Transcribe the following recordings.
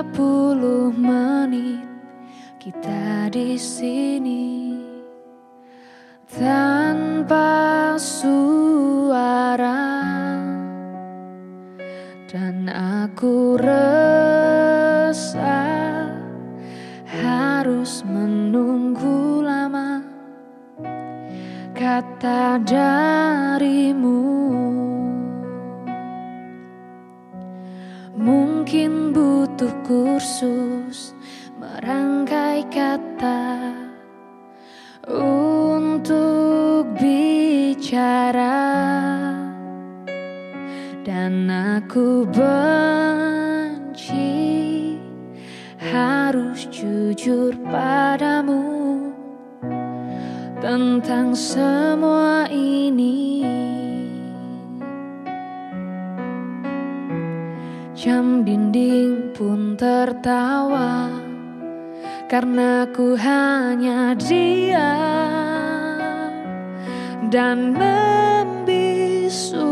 30 menit kita di sini. Tanpa suara dan aku resah harus menunggu lama. Kata darimu Mungkin butuh kursus merangkai kata untuk bicara dan aku benci harus jujur padamu tentang semua ini. Jam dinding pun tertawa karena ku hanya diam dan membisu.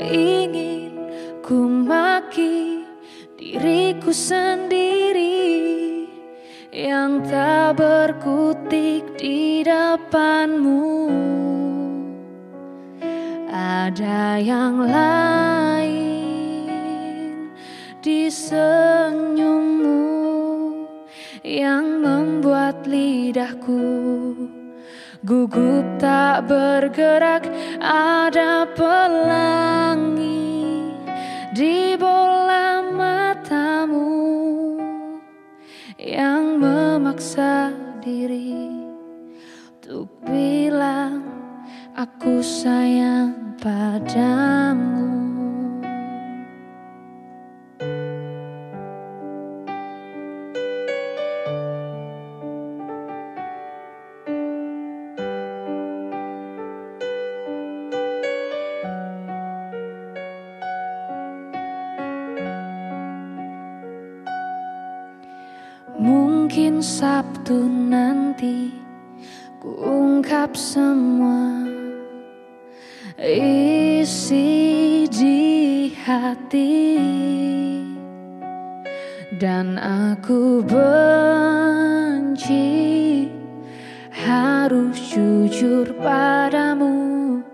Ingin ku maki diriku sendiri yang tak berkutik di depanmu. Ada yang lain di senyummu yang membuat lidahku gugup tak bergerak ada pelangi di bola matamu yang memaksa diri untuk bilang aku sayang padamu. Mungkin Sabtu nanti ku ungkap semua isi di hati dan aku benci harus jujur padamu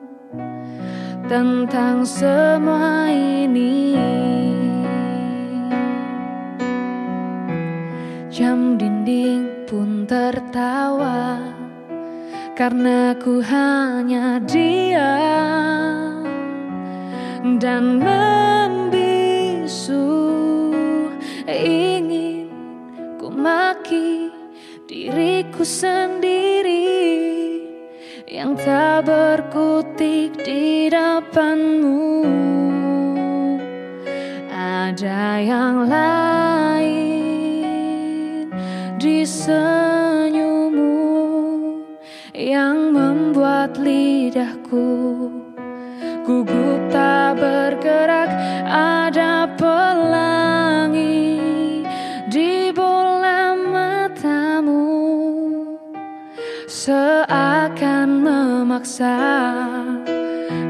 tentang semua ini. Jam dinding pun tertawa. Karena ku hanya diam Dan membisu. Ingin ku maki diriku sendiri Yang tak berkutik di depanmu. Ada yang lain senyummu yang membuat lidahku gugup tak bergerak. Ada pelangi di bola matamu seakan memaksa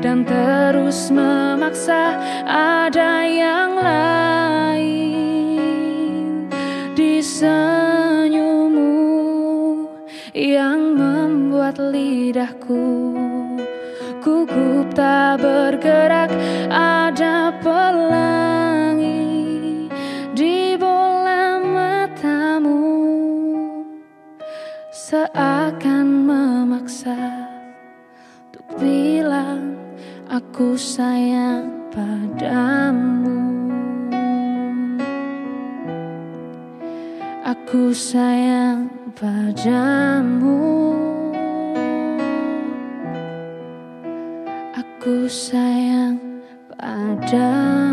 dan terus memaksa. Ada yang lain membuat lidahku gugup tak bergerak. Ada pelangi di bola matamu. Seakan memaksa untuk bilang aku sayang padamu. Aku sayang padamu aku sayang padamu